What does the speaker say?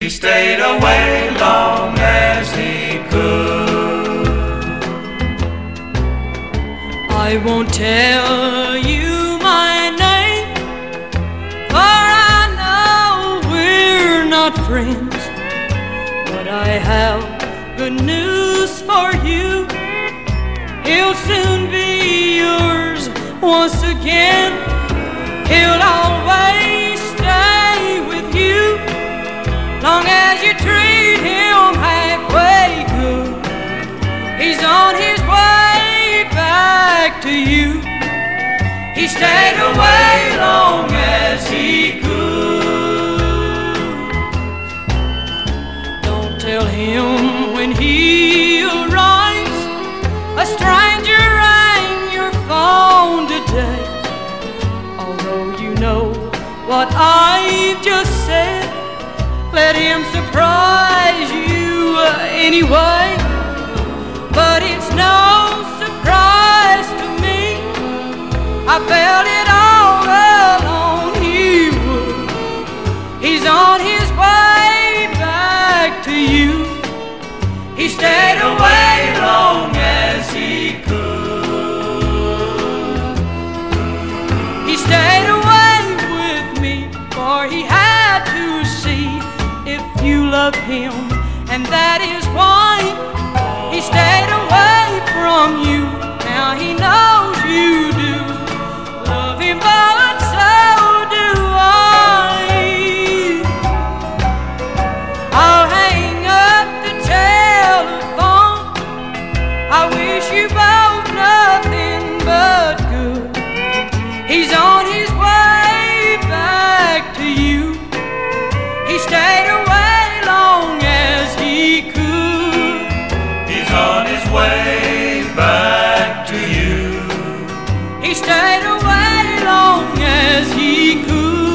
He stayed away long as he could. I won't tell you my name, for I know we're not friends. But I have good news for you. He'll soon be yours once again. He'll as you treat him halfway good. He's on his way back to you. He stayed away long as he could. Don't tell him when he arrives. A stranger rang your phone today. Although you know what I've just said, let him surprise you anyway. But it's no surprise to me. I felt it all along. He's on him, and that is why way back to you. He stayed away long as he could.